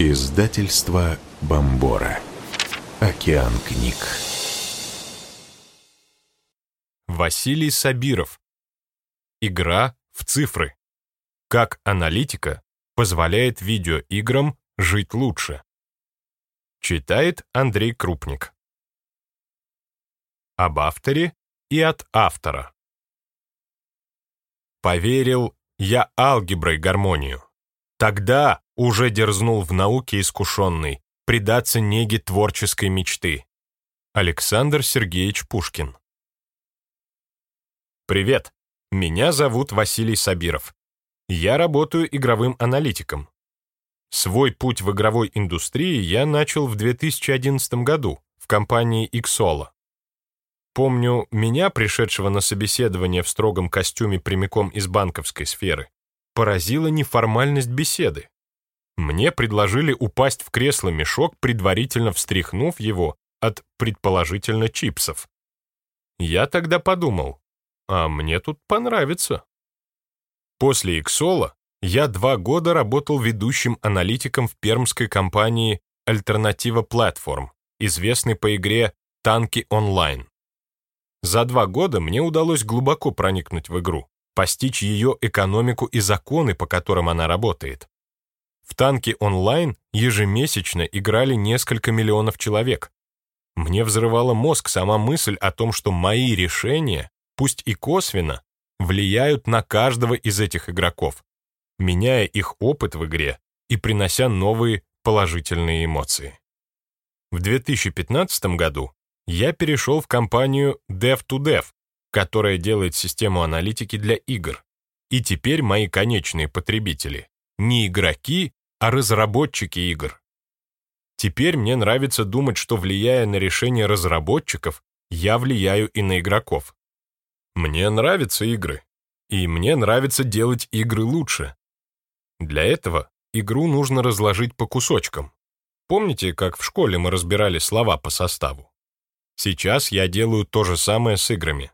Издательство Бомбора. Океан книг. Василий Сабиров. Игра в цифры. Как аналитика позволяет видеоиграм жить лучше. Читает Андрей Крупник. Об авторе и от автора. Поверил я алгеброй гармонию. Тогда уже дерзнул в науке искушенный предаться неге творческой мечты. Александр Сергеевич Пушкин Привет, меня зовут Василий Сабиров. Я работаю игровым аналитиком. Свой путь в игровой индустрии я начал в 2011 году в компании Xolo. Помню, меня, пришедшего на собеседование в строгом костюме прямиком из банковской сферы, поразила неформальность беседы. Мне предложили упасть в кресло-мешок, предварительно встряхнув его от, предположительно, чипсов. Я тогда подумал, а мне тут понравится. После Иксола я два года работал ведущим аналитиком в пермской компании «Альтернатива Платформ», известной по игре «Танки онлайн». За два года мне удалось глубоко проникнуть в игру, постичь ее экономику и законы, по которым она работает. В танки онлайн ежемесячно играли несколько миллионов человек. Мне взрывала мозг сама мысль о том, что мои решения, пусть и косвенно, влияют на каждого из этих игроков, меняя их опыт в игре и принося новые положительные эмоции. В 2015 году я перешел в компанию Dev2Dev, которая делает систему аналитики для игр. И теперь мои конечные потребители не игроки, а разработчики игр. Теперь мне нравится думать, что влияя на решения разработчиков, я влияю и на игроков. Мне нравятся игры, и мне нравится делать игры лучше. Для этого игру нужно разложить по кусочкам. Помните, как в школе мы разбирали слова по составу? Сейчас я делаю то же самое с играми.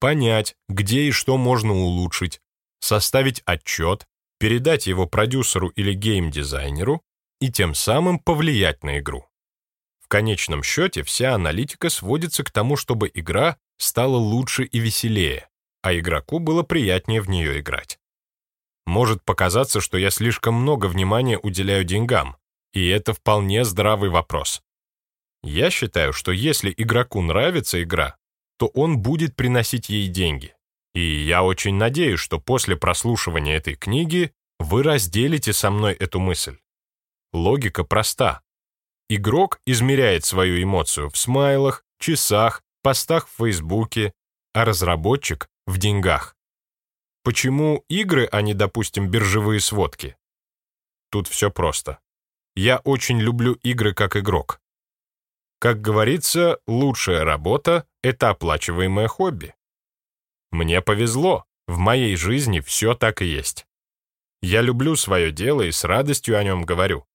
Понять, где и что можно улучшить, составить отчет, передать его продюсеру или геймдизайнеру и тем самым повлиять на игру. В конечном счете вся аналитика сводится к тому, чтобы игра стала лучше и веселее, а игроку было приятнее в нее играть. Может показаться, что я слишком много внимания уделяю деньгам, и это вполне здравый вопрос. Я считаю, что если игроку нравится игра, то он будет приносить ей деньги. И я очень надеюсь, что после прослушивания этой книги вы разделите со мной эту мысль. Логика проста. Игрок измеряет свою эмоцию в смайлах, часах, постах в Фейсбуке, а разработчик — в деньгах. Почему игры, а не, допустим, биржевые сводки? Тут все просто. Я очень люблю игры как игрок. Как говорится, лучшая работа — это оплачиваемое хобби. Мне повезло, в моей жизни все так и есть. Я люблю свое дело и с радостью о нем говорю.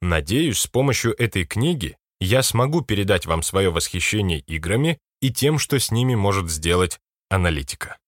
Надеюсь, с помощью этой книги я смогу передать вам свое восхищение играми и тем, что с ними может сделать аналитика.